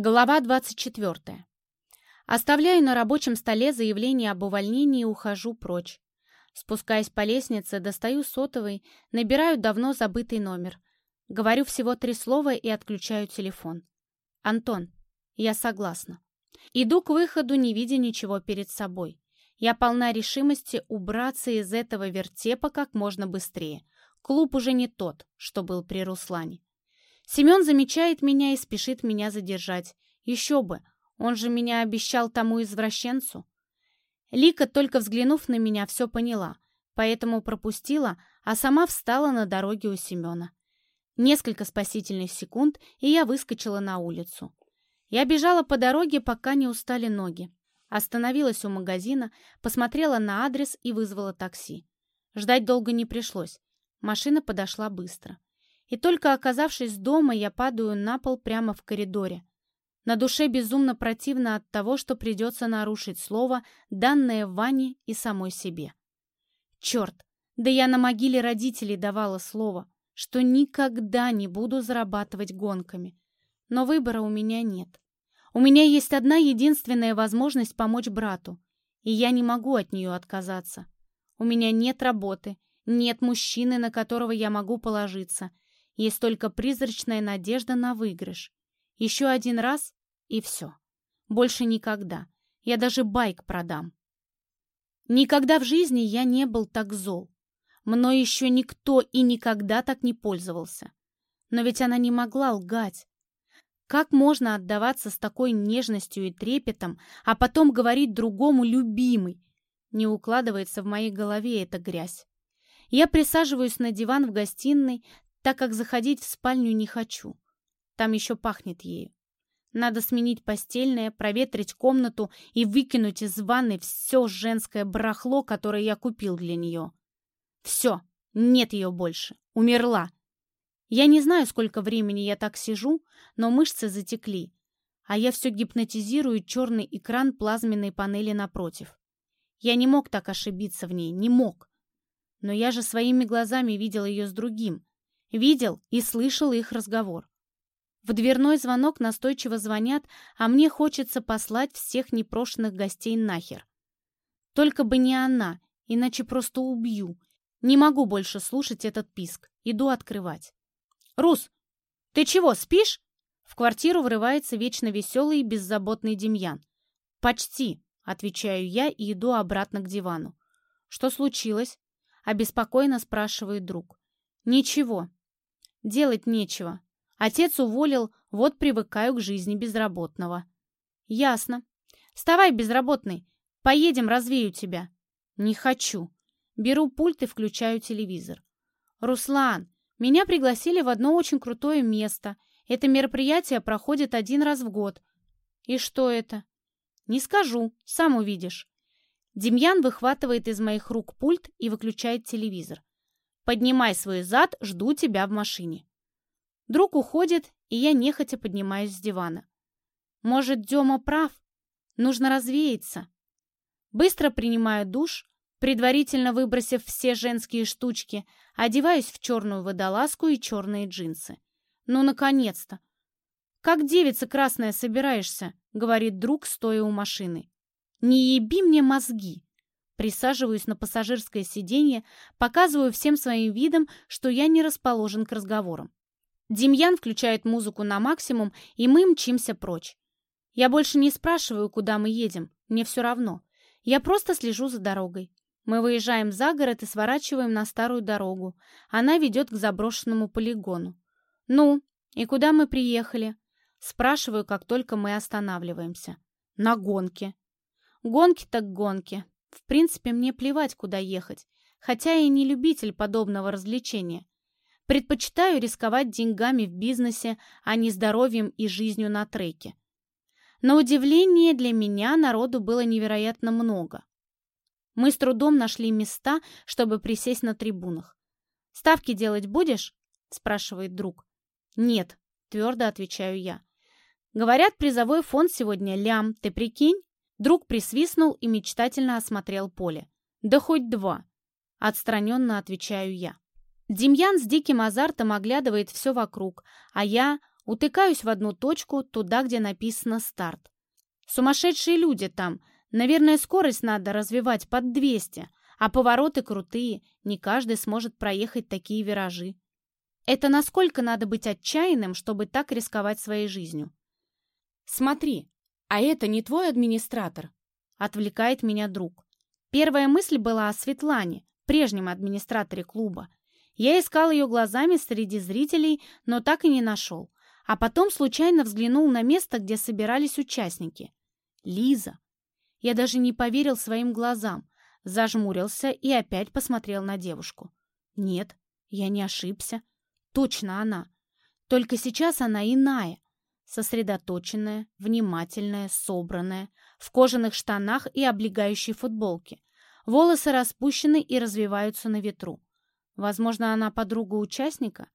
Глава 24. Оставляю на рабочем столе заявление об увольнении и ухожу прочь. Спускаясь по лестнице, достаю сотовый, набираю давно забытый номер. Говорю всего три слова и отключаю телефон. «Антон, я согласна». Иду к выходу, не видя ничего перед собой. Я полна решимости убраться из этого вертепа как можно быстрее. Клуб уже не тот, что был при Руслане. Семен замечает меня и спешит меня задержать. Еще бы, он же меня обещал тому извращенцу. Лика, только взглянув на меня, все поняла, поэтому пропустила, а сама встала на дороге у Семена. Несколько спасительных секунд, и я выскочила на улицу. Я бежала по дороге, пока не устали ноги. Остановилась у магазина, посмотрела на адрес и вызвала такси. Ждать долго не пришлось. Машина подошла быстро. И только оказавшись дома, я падаю на пол прямо в коридоре. На душе безумно противно от того, что придется нарушить слово, данное Ване и самой себе. Черт, да я на могиле родителей давала слово, что никогда не буду зарабатывать гонками. Но выбора у меня нет. У меня есть одна единственная возможность помочь брату, и я не могу от нее отказаться. У меня нет работы, нет мужчины, на которого я могу положиться — есть только призрачная надежда на выигрыш. Еще один раз — и все. Больше никогда. Я даже байк продам. Никогда в жизни я не был так зол. Мной еще никто и никогда так не пользовался. Но ведь она не могла лгать. Как можно отдаваться с такой нежностью и трепетом, а потом говорить другому «любимый»? Не укладывается в моей голове эта грязь. Я присаживаюсь на диван в гостиной, так как заходить в спальню не хочу. Там еще пахнет ею. Надо сменить постельное, проветрить комнату и выкинуть из ванны все женское барахло, которое я купил для нее. Все, нет ее больше. Умерла. Я не знаю, сколько времени я так сижу, но мышцы затекли, а я все гипнотизирую черный экран плазменной панели напротив. Я не мог так ошибиться в ней, не мог. Но я же своими глазами видел ее с другим, Видел и слышал их разговор. В дверной звонок настойчиво звонят, а мне хочется послать всех непрошенных гостей нахер. Только бы не она, иначе просто убью. Не могу больше слушать этот писк. Иду открывать. «Рус, ты чего, спишь?» В квартиру врывается вечно веселый и беззаботный Демьян. «Почти», — отвечаю я и иду обратно к дивану. «Что случилось?» — обеспокоенно спрашивает друг. «Ничего», Делать нечего. Отец уволил, вот привыкаю к жизни безработного. Ясно. Вставай, безработный. Поедем, развею тебя. Не хочу. Беру пульт и включаю телевизор. Руслан, меня пригласили в одно очень крутое место. Это мероприятие проходит один раз в год. И что это? Не скажу, сам увидишь. Демьян выхватывает из моих рук пульт и выключает телевизор. Поднимай свой зад, жду тебя в машине. Друг уходит, и я нехотя поднимаюсь с дивана. Может, Дема прав? Нужно развеяться. Быстро принимаю душ, предварительно выбросив все женские штучки, одеваюсь в черную водолазку и черные джинсы. Ну, наконец-то! «Как девица красная собираешься?» — говорит друг, стоя у машины. «Не еби мне мозги!» Присаживаюсь на пассажирское сиденье, показываю всем своим видом, что я не расположен к разговорам. Демьян включает музыку на максимум, и мы мчимся прочь. Я больше не спрашиваю, куда мы едем, мне все равно. Я просто слежу за дорогой. Мы выезжаем за город и сворачиваем на старую дорогу. Она ведет к заброшенному полигону. «Ну, и куда мы приехали?» Спрашиваю, как только мы останавливаемся. «На гонке». «Гонки так гонки. В принципе, мне плевать, куда ехать, хотя и не любитель подобного развлечения. Предпочитаю рисковать деньгами в бизнесе, а не здоровьем и жизнью на треке. На удивление для меня народу было невероятно много. Мы с трудом нашли места, чтобы присесть на трибунах. «Ставки делать будешь?» – спрашивает друг. «Нет», – твердо отвечаю я. «Говорят, призовой фонд сегодня лям, ты прикинь?» Друг присвистнул и мечтательно осмотрел поле. «Да хоть два!» — отстраненно отвечаю я. Демьян с диким азартом оглядывает все вокруг, а я Утыкаюсь в одну точку, туда, где написано «старт». Сумасшедшие люди там. Наверное, скорость надо развивать под 200, а повороты крутые, не каждый сможет проехать такие виражи. Это насколько надо быть отчаянным, чтобы так рисковать своей жизнью? «Смотри, а это не твой администратор?» — отвлекает меня друг. Первая мысль была о Светлане, прежнем администраторе клуба. Я искал ее глазами среди зрителей, но так и не нашел. А потом случайно взглянул на место, где собирались участники. Лиза. Я даже не поверил своим глазам, зажмурился и опять посмотрел на девушку. Нет, я не ошибся. Точно она. Только сейчас она иная. Сосредоточенная, внимательная, собранная, в кожаных штанах и облегающей футболке. Волосы распущены и развиваются на ветру. Возможно, она подруга участника?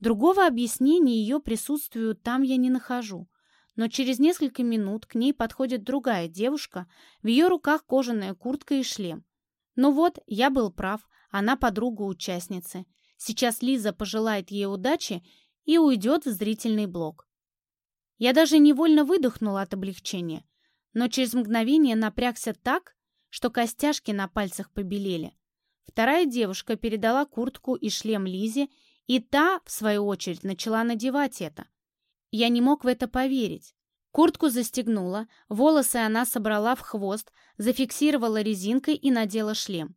Другого объяснения ее присутствию там я не нахожу. Но через несколько минут к ней подходит другая девушка, в ее руках кожаная куртка и шлем. Ну вот, я был прав, она подруга участницы. Сейчас Лиза пожелает ей удачи и уйдет в зрительный блок. Я даже невольно выдохнула от облегчения, но через мгновение напрягся так, что костяшки на пальцах побелели. Вторая девушка передала куртку и шлем Лизе, и та, в свою очередь, начала надевать это. Я не мог в это поверить. Куртку застегнула, волосы она собрала в хвост, зафиксировала резинкой и надела шлем.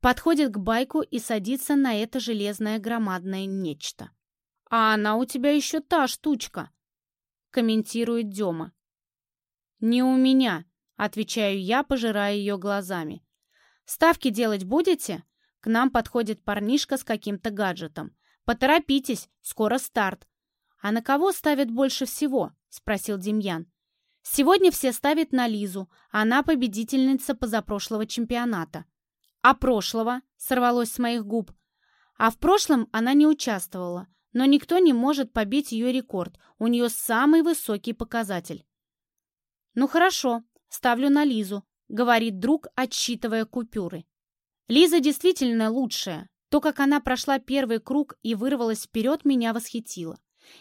Подходит к байку и садится на это железное громадное нечто. «А она у тебя еще та штучка», — комментирует Дема. «Не у меня», Отвечаю я, пожирая ее глазами. «Ставки делать будете?» К нам подходит парнишка с каким-то гаджетом. «Поторопитесь, скоро старт». «А на кого ставят больше всего?» — спросил Демьян. «Сегодня все ставят на Лизу, она победительница позапрошлого чемпионата». «А прошлого?» — сорвалось с моих губ. «А в прошлом она не участвовала, но никто не может побить ее рекорд, у нее самый высокий показатель». «Ну хорошо, Ставлю на Лизу», — говорит друг, отсчитывая купюры. Лиза действительно лучшая. То, как она прошла первый круг и вырвалась вперед, меня восхитило.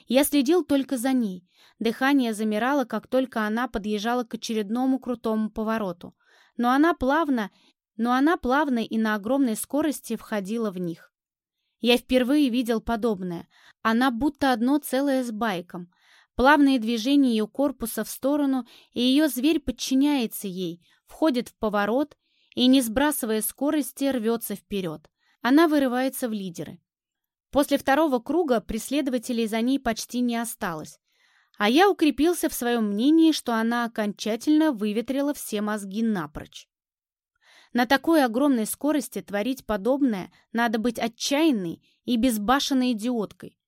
Я следил только за ней. Дыхание замирало, как только она подъезжала к очередному крутому повороту. Но она плавно, но она плавно и на огромной скорости входила в них. Я впервые видел подобное. Она будто одно целое с байком. Плавные движения ее корпуса в сторону, и ее зверь подчиняется ей, входит в поворот и, не сбрасывая скорости, рвется вперед. Она вырывается в лидеры. После второго круга преследователей за ней почти не осталось, а я укрепился в своем мнении, что она окончательно выветрила все мозги напрочь. На такой огромной скорости творить подобное надо быть отчаянной и безбашенной идиоткой.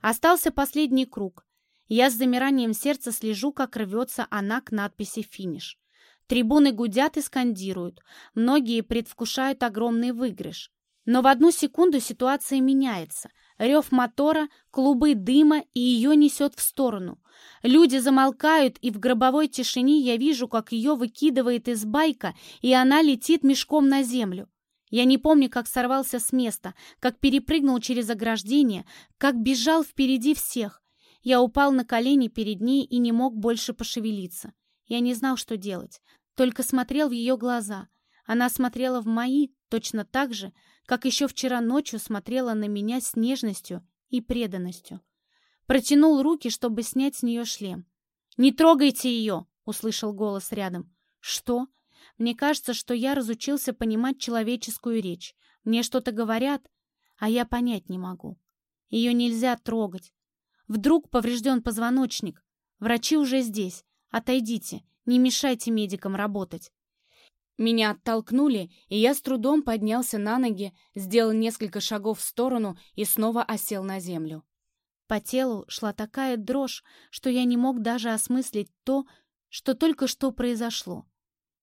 Остался последний круг, я с замиранием сердца слежу, как рвется она к надписи «Финиш». Трибуны гудят и скандируют. Многие предвкушают огромный выигрыш. Но в одну секунду ситуация меняется. Рев мотора, клубы дыма, и ее несет в сторону. Люди замолкают, и в гробовой тишине я вижу, как ее выкидывает из байка, и она летит мешком на землю. Я не помню, как сорвался с места, как перепрыгнул через ограждение, как бежал впереди всех. Я упал на колени перед ней и не мог больше пошевелиться. Я не знал, что делать, только смотрел в ее глаза. Она смотрела в мои точно так же, как еще вчера ночью смотрела на меня с нежностью и преданностью. Протянул руки, чтобы снять с нее шлем. «Не трогайте ее!» — услышал голос рядом. «Что?» Мне кажется, что я разучился понимать человеческую речь. Мне что-то говорят, а я понять не могу. Ее нельзя трогать. Вдруг поврежден позвоночник. Врачи уже здесь. Отойдите, не мешайте медикам работать. Меня оттолкнули, и я с трудом поднялся на ноги, сделал несколько шагов в сторону и снова осел на землю. По телу шла такая дрожь, что я не мог даже осмыслить то, что только что произошло.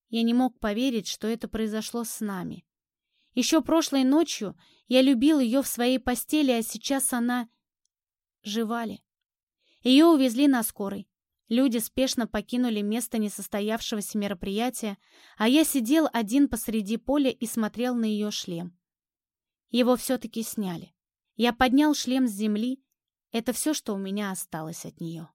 Я не мог поверить, что это произошло с нами. Еще прошлой ночью я любил ее в своей постели, а сейчас она жевали. Ее увезли на скорой. Люди спешно покинули место несостоявшегося мероприятия, а я сидел один посреди поля и смотрел на ее шлем. Его все-таки сняли. Я поднял шлем с земли. Это все, что у меня осталось от нее.